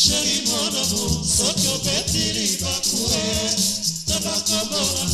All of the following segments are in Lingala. Sheri mwana mo, sotyo betiri bakwe, tabaka mwana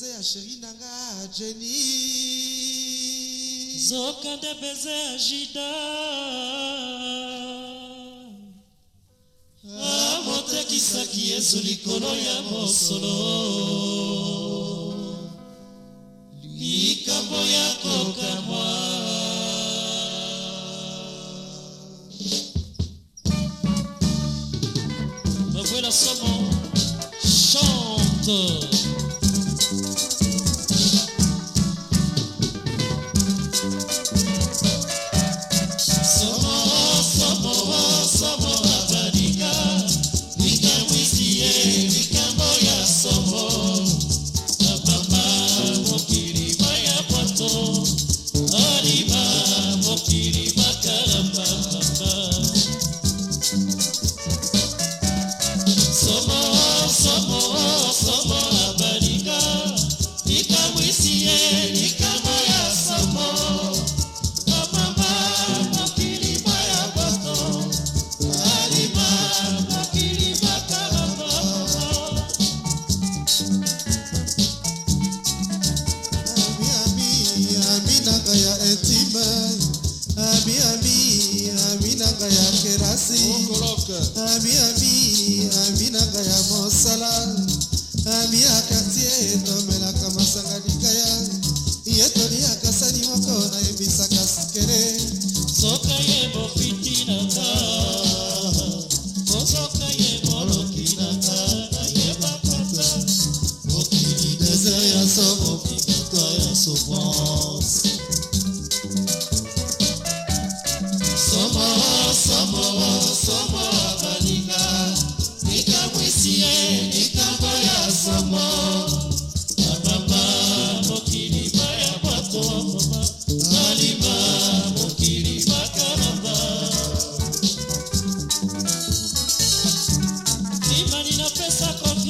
beze ya sheri na nga jeni zokande beze ya jida amotekisaki ah, yesu likolo ya mosolo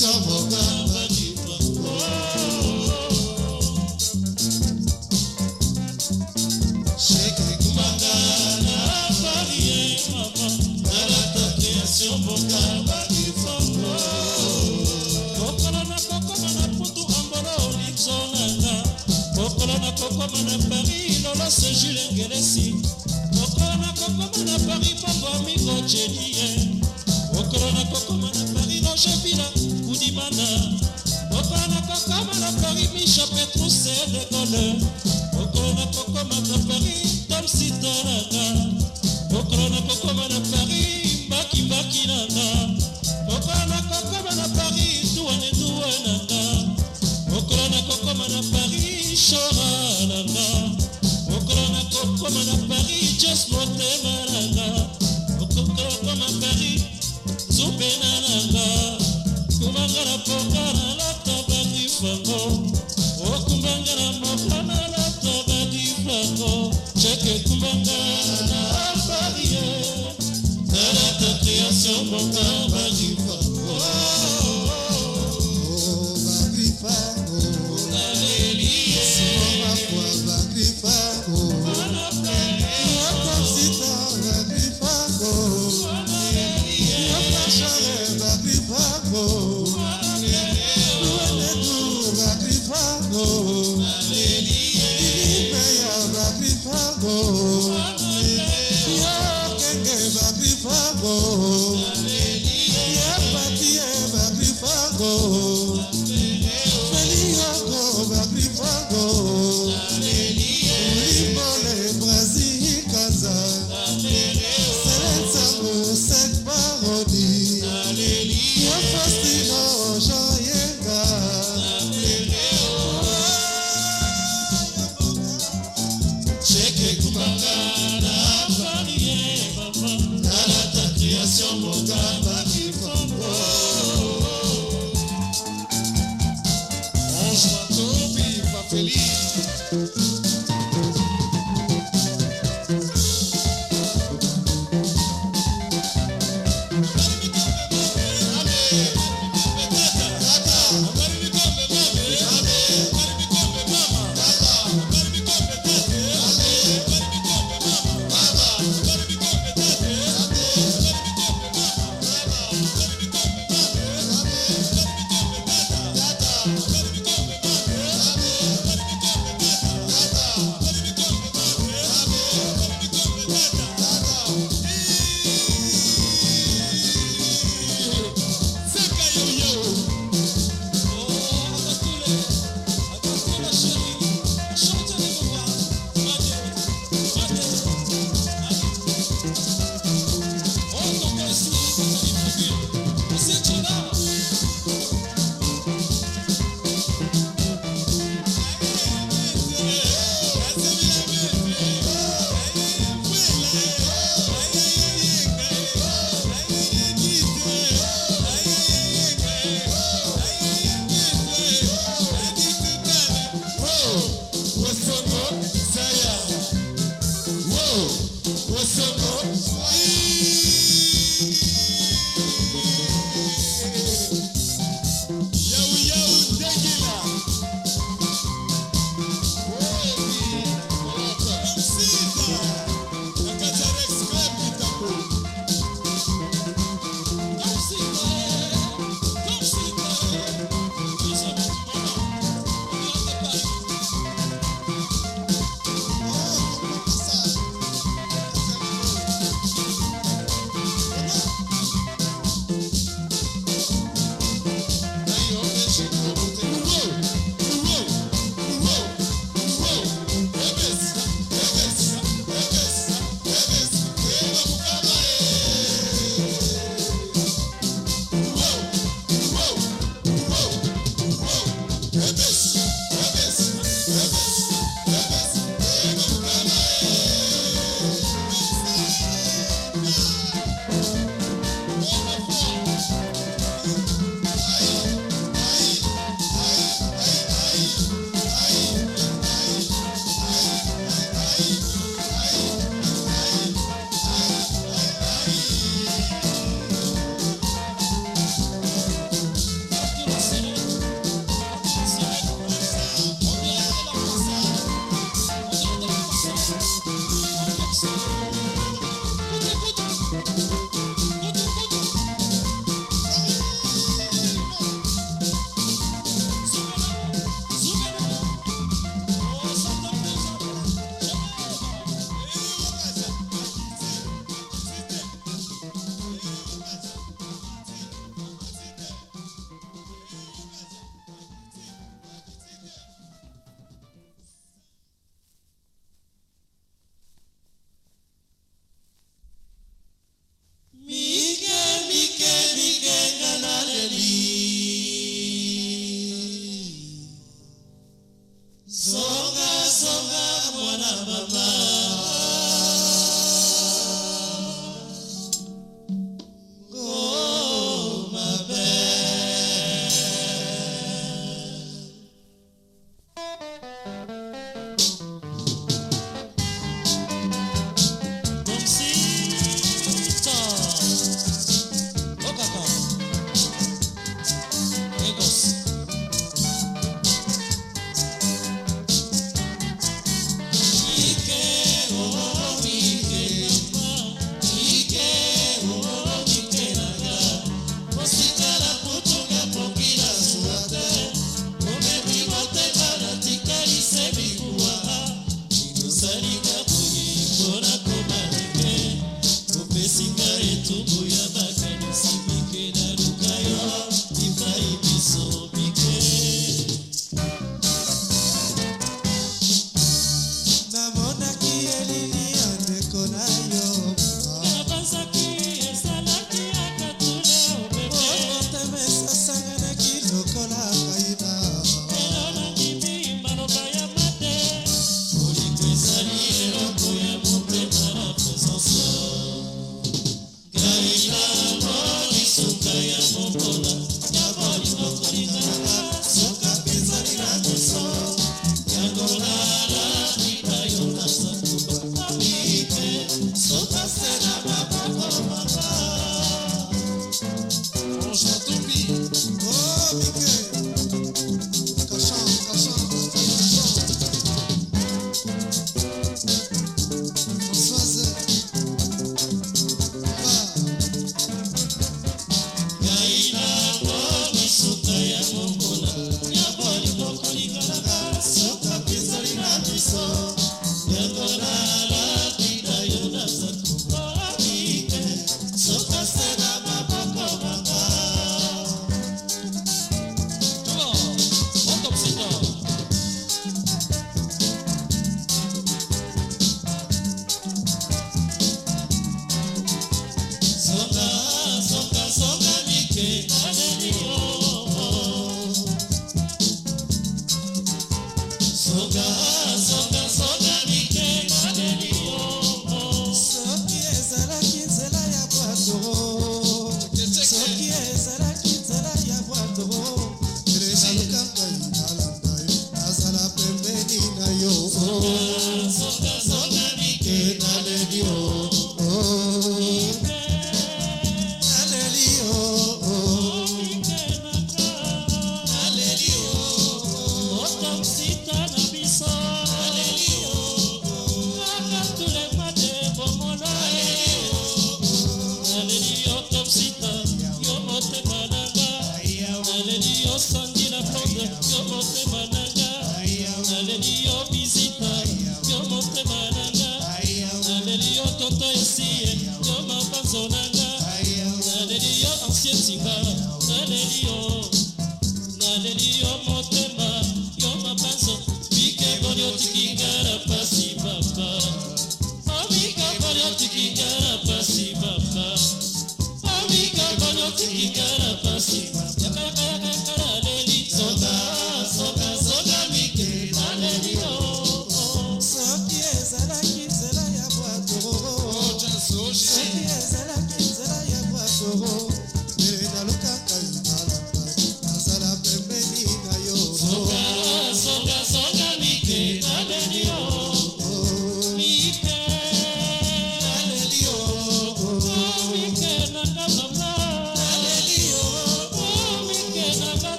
coração voltar. Mama.